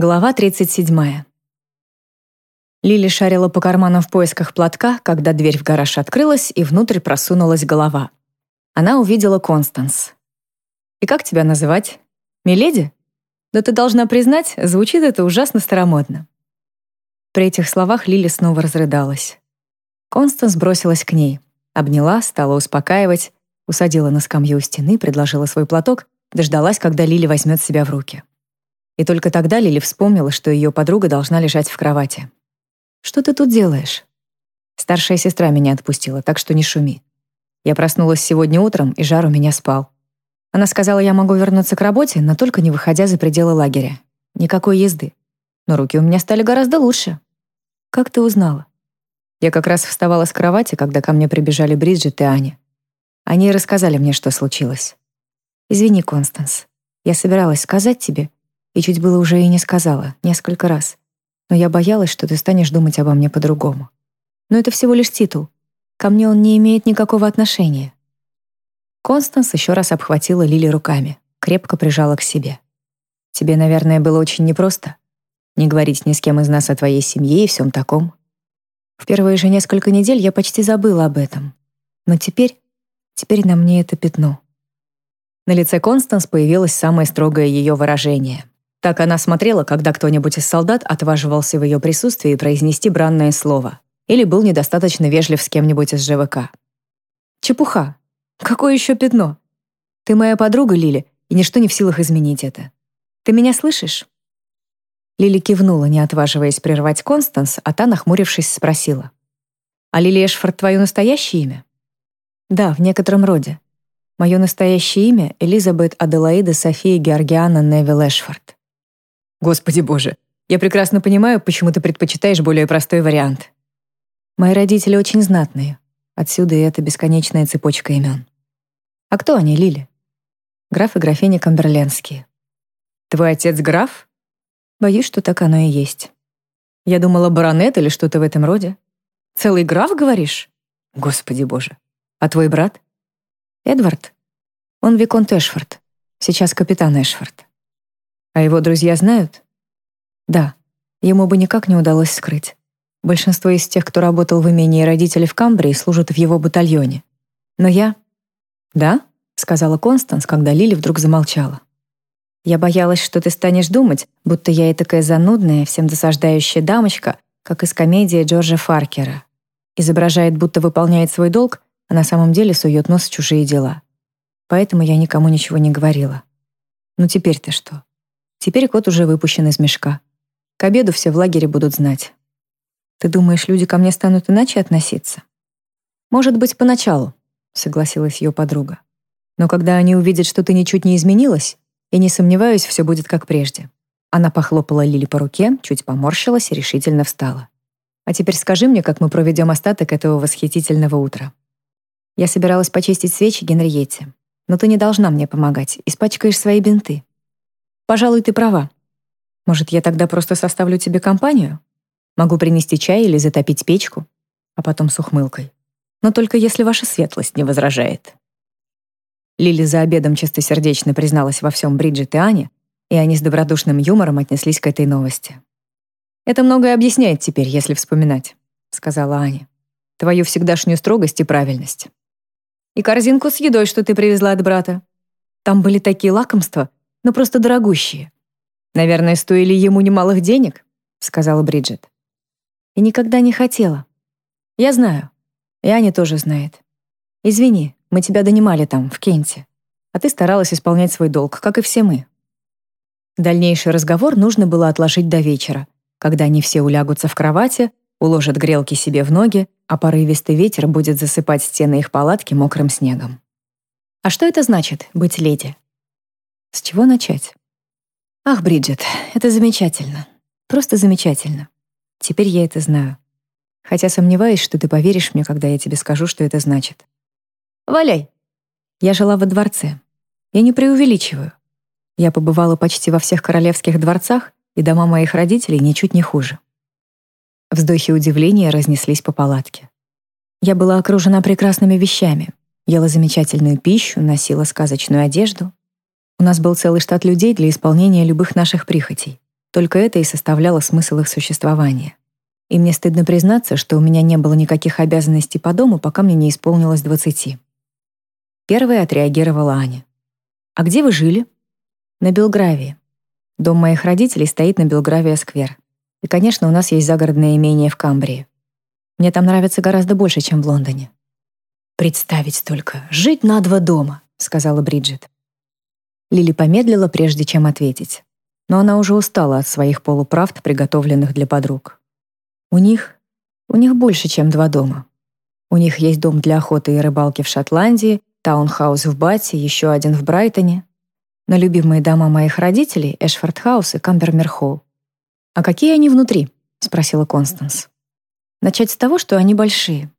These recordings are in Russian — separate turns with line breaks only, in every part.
Глава 37. Лили шарила по карманам в поисках платка, когда дверь в гараж открылась, и внутрь просунулась голова. Она увидела Констанс. «И как тебя называть? Миледи? Да ты должна признать, звучит это ужасно старомодно». При этих словах Лили снова разрыдалась. Констанс бросилась к ней, обняла, стала успокаивать, усадила на скамью у стены, предложила свой платок, дождалась, когда Лили возьмет себя в руки. И только тогда Лили вспомнила, что ее подруга должна лежать в кровати. «Что ты тут делаешь?» Старшая сестра меня отпустила, так что не шуми. Я проснулась сегодня утром, и жар у меня спал. Она сказала, я могу вернуться к работе, но только не выходя за пределы лагеря. Никакой езды. Но руки у меня стали гораздо лучше. Как ты узнала? Я как раз вставала с кровати, когда ко мне прибежали Бриджит и Аня. Они рассказали мне, что случилось. Извини, Констанс. Я собиралась сказать тебе, и чуть было уже и не сказала, несколько раз. Но я боялась, что ты станешь думать обо мне по-другому. Но это всего лишь титул. Ко мне он не имеет никакого отношения. Констанс еще раз обхватила Лили руками, крепко прижала к себе. Тебе, наверное, было очень непросто не говорить ни с кем из нас о твоей семье и всем таком. В первые же несколько недель я почти забыла об этом. Но теперь, теперь на мне это пятно. На лице Констанс появилось самое строгое ее выражение. Так она смотрела, когда кто-нибудь из солдат отваживался в ее присутствии произнести бранное слово или был недостаточно вежлив с кем-нибудь из ЖВК. Чепуха. Какое еще пятно? Ты моя подруга, Лили, и ничто не в силах изменить это. Ты меня слышишь? Лили кивнула, не отваживаясь прервать Констанс, а та, нахмурившись, спросила. «А Лили Эшфорд твое настоящее имя?» «Да, в некотором роде. Мое настоящее имя — Элизабет Аделаида София Георгиана Невил Эшфорд. Господи боже, я прекрасно понимаю, почему ты предпочитаешь более простой вариант. Мои родители очень знатные. Отсюда и эта бесконечная цепочка имен. А кто они, Лили? Граф и графиня Камберленские. Твой отец граф? Боюсь, что так оно и есть. Я думала, баронет или что-то в этом роде. Целый граф, говоришь? Господи боже. А твой брат? Эдвард. Он Виконт Эшфорд. Сейчас капитан Эшфорд. А его друзья знают? Да, ему бы никак не удалось скрыть. Большинство из тех, кто работал в имении родителей в Камбрии, служат в его батальоне. Но я... Да? сказала Констанс, когда Лили вдруг замолчала. Я боялась, что ты станешь думать, будто я и такая занудная, всем досаждающая дамочка, как из комедии Джорджа Фаркера. Изображает, будто выполняет свой долг, а на самом деле сует нос в чужие дела. Поэтому я никому ничего не говорила. Ну теперь-то что? Теперь кот уже выпущен из мешка. К обеду все в лагере будут знать. Ты думаешь, люди ко мне станут иначе относиться? Может быть, поначалу, согласилась ее подруга. Но когда они увидят, что ты ничуть не изменилась, я не сомневаюсь, все будет как прежде. Она похлопала Лили по руке, чуть поморщилась и решительно встала. А теперь скажи мне, как мы проведем остаток этого восхитительного утра. Я собиралась почистить свечи Генриетте, но ты не должна мне помогать, испачкаешь свои бинты. Пожалуй, ты права. Может, я тогда просто составлю тебе компанию? Могу принести чай или затопить печку, а потом с ухмылкой. Но только если ваша светлость не возражает. Лили за обедом чистосердечно призналась во всем Бриджит и Ане, и они с добродушным юмором отнеслись к этой новости. «Это многое объясняет теперь, если вспоминать», — сказала Аня. «Твою всегдашнюю строгость и правильность. И корзинку с едой, что ты привезла от брата. Там были такие лакомства, но просто дорогущие. Наверное, стоили ему немалых денег, сказала Бриджит. И никогда не хотела. Я знаю. И Аня тоже знает. Извини, мы тебя донимали там, в Кенте. А ты старалась исполнять свой долг, как и все мы. Дальнейший разговор нужно было отложить до вечера, когда они все улягутся в кровати, уложат грелки себе в ноги, а порывистый ветер будет засыпать стены их палатки мокрым снегом. А что это значит — быть леди? С чего начать? Ах, Бриджит, это замечательно. Просто замечательно. Теперь я это знаю. Хотя сомневаюсь, что ты поверишь мне, когда я тебе скажу, что это значит. Валяй. Я жила во дворце. Я не преувеличиваю. Я побывала почти во всех королевских дворцах, и дома моих родителей ничуть не хуже. Вздохи удивления разнеслись по палатке. Я была окружена прекрасными вещами, ела замечательную пищу, носила сказочную одежду, у нас был целый штат людей для исполнения любых наших прихотей. Только это и составляло смысл их существования. И мне стыдно признаться, что у меня не было никаких обязанностей по дому, пока мне не исполнилось двадцати. Первая отреагировала Аня. «А где вы жили?» «На Белгравии. Дом моих родителей стоит на Белгравия-сквер. И, конечно, у нас есть загородное имение в Камбрии. Мне там нравится гораздо больше, чем в Лондоне». «Представить только, жить на два дома», — сказала Бриджит. Лили помедлила, прежде чем ответить. Но она уже устала от своих полуправд, приготовленных для подруг. У них... у них больше, чем два дома. У них есть дом для охоты и рыбалки в Шотландии, таунхаус в Бате, еще один в Брайтоне. На любимые дома моих родителей — Эшфорд-хаус и Камбермер-холл. «А какие они внутри?» — спросила Констанс. «Начать с того, что они большие.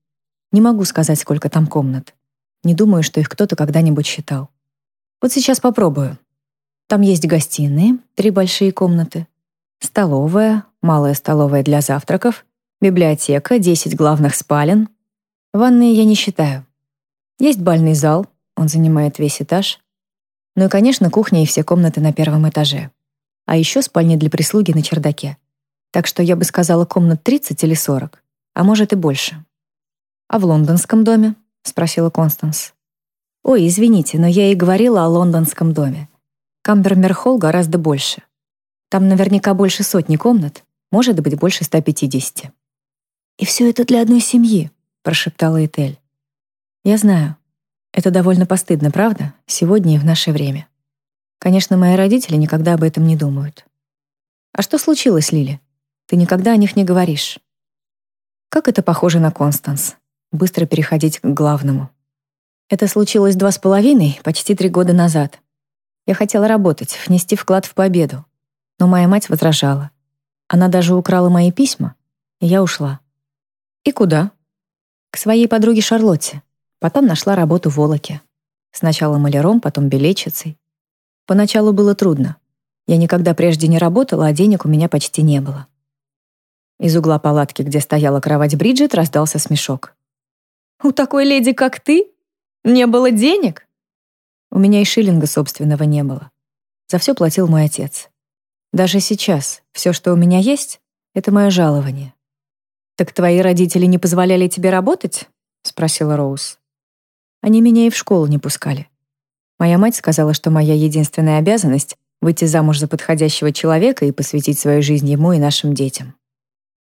Не могу сказать, сколько там комнат. Не думаю, что их кто-то когда-нибудь считал. Вот сейчас попробую. Там есть гостиные, три большие комнаты, столовая, малая столовая для завтраков, библиотека, 10 главных спален. Ванные я не считаю. Есть бальный зал, он занимает весь этаж. Ну и, конечно, кухня и все комнаты на первом этаже. А еще спальни для прислуги на чердаке. Так что я бы сказала комнат 30 или 40, а может и больше. «А в лондонском доме?» — спросила Констанс. «Ой, извините, но я и говорила о лондонском доме. Камбермер-холл гораздо больше. Там наверняка больше сотни комнат, может быть, больше 150. «И все это для одной семьи», — прошептала Этель. «Я знаю. Это довольно постыдно, правда? Сегодня и в наше время. Конечно, мои родители никогда об этом не думают. А что случилось, Лили? Ты никогда о них не говоришь. Как это похоже на Констанс быстро переходить к главному. Это случилось два с половиной, почти три года назад. Я хотела работать, внести вклад в победу. Но моя мать возражала. Она даже украла мои письма, и я ушла. И куда? К своей подруге Шарлотте. Потом нашла работу в Волоке. Сначала маляром, потом билетчицей. Поначалу было трудно. Я никогда прежде не работала, а денег у меня почти не было. Из угла палатки, где стояла кровать Бриджит, раздался смешок. У такой леди, как ты, не было денег? У меня и шиллинга собственного не было. За все платил мой отец. Даже сейчас все, что у меня есть, это мое жалование. Так твои родители не позволяли тебе работать? спросила Роуз. Они меня и в школу не пускали. Моя мать сказала, что моя единственная обязанность выйти замуж за подходящего человека и посвятить свою жизнь ему и нашим детям.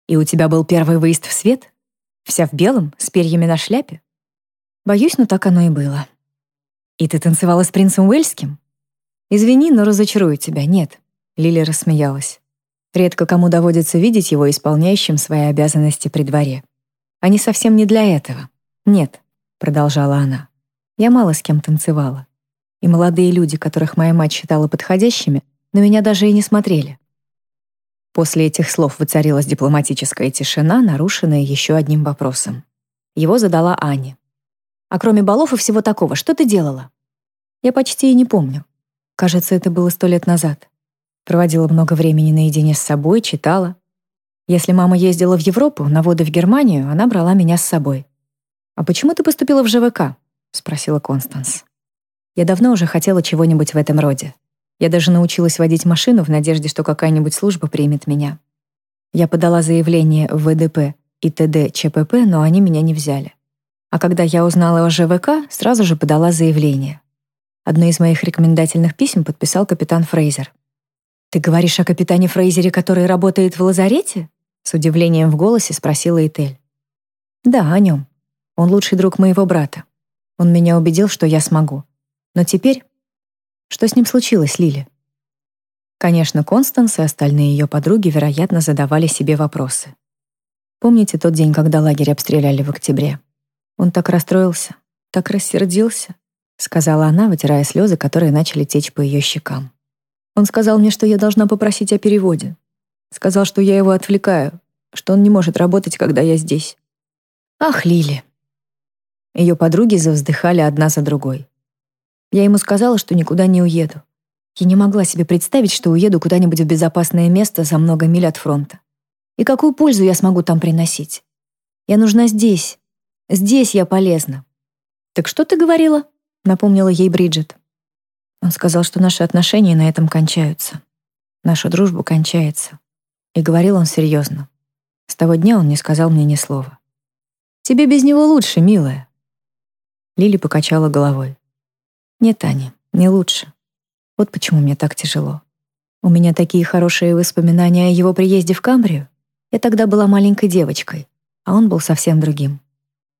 И у тебя был первый выезд в свет? Вся в белом, с перьями на шляпе? Боюсь, но так оно и было. И ты танцевала с принцем Уэльским? Извини, но разочарую тебя, нет. Лили рассмеялась. Редко кому доводится видеть его исполняющим свои обязанности при дворе. Они совсем не для этого. Нет, продолжала она. Я мало с кем танцевала. И молодые люди, которых моя мать считала подходящими, на меня даже и не смотрели. После этих слов воцарилась дипломатическая тишина, нарушенная еще одним вопросом. Его задала Аня. «А кроме балов и всего такого, что ты делала?» «Я почти и не помню. Кажется, это было сто лет назад. Проводила много времени наедине с собой, читала. Если мама ездила в Европу, на воды в Германию, она брала меня с собой. «А почему ты поступила в ЖВК?» — спросила Констанс. «Я давно уже хотела чего-нибудь в этом роде. Я даже научилась водить машину в надежде, что какая-нибудь служба примет меня. Я подала заявление в ВДП и ТД ЧПП, но они меня не взяли. А когда я узнала о ЖВК, сразу же подала заявление. Одно из моих рекомендательных писем подписал капитан Фрейзер. «Ты говоришь о капитане Фрейзере, который работает в лазарете?» С удивлением в голосе спросила Этель. «Да, о нем. Он лучший друг моего брата. Он меня убедил, что я смогу. Но теперь что с ним случилось, Лили? Конечно, Констанс и остальные ее подруги, вероятно, задавали себе вопросы. Помните тот день, когда лагерь обстреляли в октябре? Он так расстроился, так рассердился, сказала она, вытирая слезы, которые начали течь по ее щекам. Он сказал мне, что я должна попросить о переводе. Сказал, что я его отвлекаю, что он не может работать, когда я здесь. Ах, Лили. Ее подруги завздыхали одна за другой. Я ему сказала, что никуда не уеду. Я не могла себе представить, что уеду куда-нибудь в безопасное место за много миль от фронта. И какую пользу я смогу там приносить? Я нужна здесь. Здесь я полезна. «Так что ты говорила?» — напомнила ей Бриджит. Он сказал, что наши отношения на этом кончаются. Наша дружба кончается. И говорил он серьезно. С того дня он не сказал мне ни слова. «Тебе без него лучше, милая». Лили покачала головой. «Нет, Аня, не лучше. Вот почему мне так тяжело. У меня такие хорошие воспоминания о его приезде в Камбрию. Я тогда была маленькой девочкой, а он был совсем другим.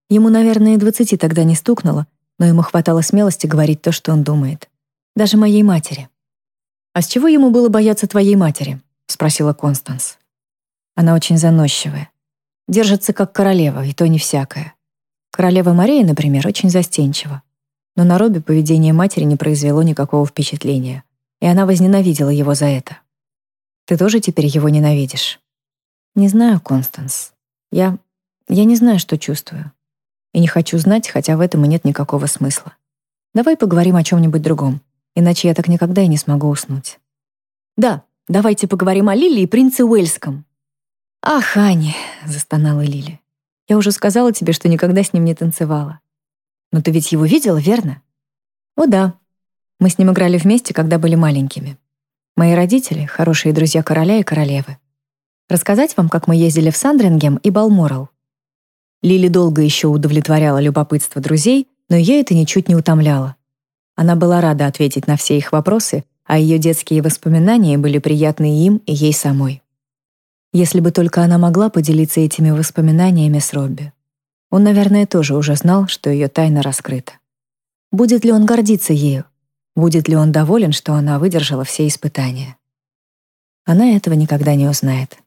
Ему, наверное, двадцати тогда не стукнуло, но ему хватало смелости говорить то, что он думает. Даже моей матери. «А с чего ему было бояться твоей матери?» — спросила Констанс. Она очень заносчивая. Держится как королева, и то не всякая. Королева Мария, например, очень застенчива. Но на Робби поведение матери не произвело никакого впечатления, и она возненавидела его за это. Ты тоже теперь его ненавидишь? Не знаю, Констанс. Я... я не знаю, что чувствую. И не хочу знать, хотя в этом и нет никакого смысла. Давай поговорим о чем-нибудь другом, иначе я так никогда и не смогу уснуть. Да, давайте поговорим о Лиле и принце Уэльском. Ах, Ани, застонала Лили. Я уже сказала тебе, что никогда с ним не танцевала. Но ты ведь его видела, верно? О да. Мы с ним играли вместе, когда были маленькими. Мои родители — хорошие друзья короля и королевы. Рассказать вам, как мы ездили в Сандрингем и Балморал? Лили долго еще удовлетворяла любопытство друзей, но ее это ничуть не утомляло. Она была рада ответить на все их вопросы, а ее детские воспоминания были приятны им и ей самой. Если бы только она могла поделиться этими воспоминаниями с Робби. Он, наверное, тоже уже знал, что ее тайна раскрыта. Будет ли он гордиться ею? Будет ли он доволен, что она выдержала все испытания? Она этого никогда не узнает.